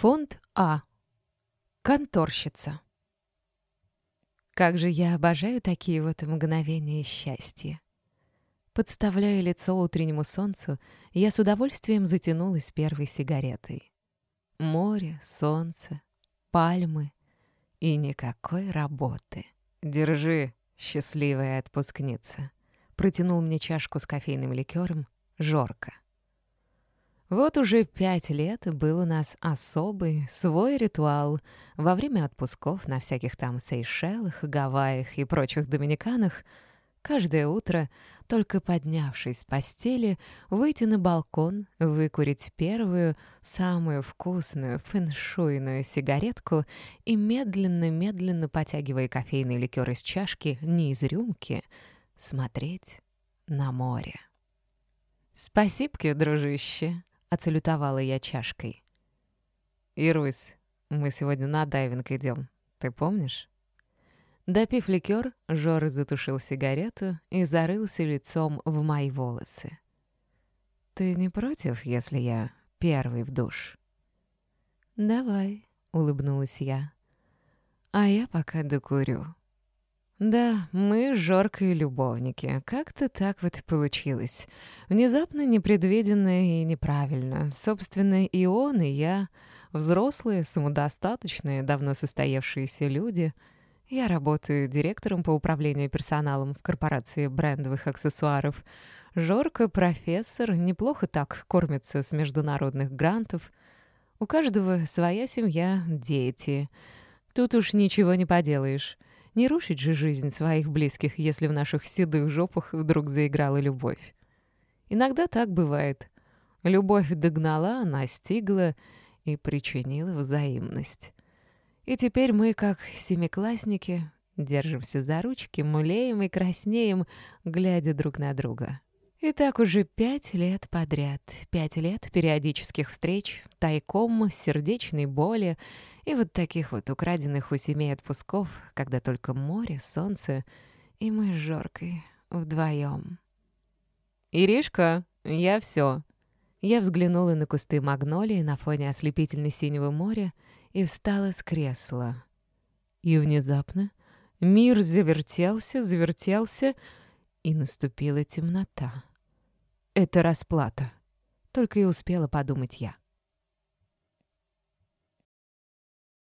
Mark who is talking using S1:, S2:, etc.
S1: Фонд А. Конторщица. Как же я обожаю такие вот мгновения счастья. Подставляя лицо утреннему солнцу, я с удовольствием затянулась первой сигаретой. Море, солнце, пальмы и никакой работы. «Держи, счастливая отпускница», — протянул мне чашку с кофейным ликером Жорка. Вот уже пять лет был у нас особый, свой ритуал во время отпусков на всяких там Сейшелах, Гавайях и прочих Доминиканах. Каждое утро, только поднявшись с постели, выйти на балкон, выкурить первую, самую вкусную фэншуйную сигаретку и медленно-медленно, потягивая кофейный ликер из чашки, не из рюмки, смотреть на море. «Спасибо, дружище!» — отсалютовала я чашкой. «Ирусь, мы сегодня на дайвинг идем, ты помнишь?» Допив ликер, Жора затушил сигарету и зарылся лицом в мои волосы. «Ты не против, если я первый в душ?» «Давай», — улыбнулась я. «А я пока докурю». Да, мы с Жоркой любовники. Как-то так вот получилось. Внезапно, непредвиденно и неправильно. Собственно, и он, и я — взрослые, самодостаточные, давно состоявшиеся люди. Я работаю директором по управлению персоналом в корпорации брендовых аксессуаров. Жорка — профессор, неплохо так кормится с международных грантов. У каждого своя семья, дети. Тут уж ничего не поделаешь. Не рушить же жизнь своих близких, если в наших седых жопах вдруг заиграла любовь. Иногда так бывает. Любовь догнала, настигла и причинила взаимность. И теперь мы, как семиклассники, держимся за ручки, мулеем и краснеем, глядя друг на друга. И так уже пять лет подряд. Пять лет периодических встреч, тайком, сердечной боли и вот таких вот украденных у семей отпусков, когда только море, солнце и мы с Жоркой вдвоем. «Иришка, я все. Я взглянула на кусты магнолии на фоне ослепительно-синего моря и встала с кресла. И внезапно мир завертелся, завертелся, и наступила темнота. Это расплата. Только и успела подумать я.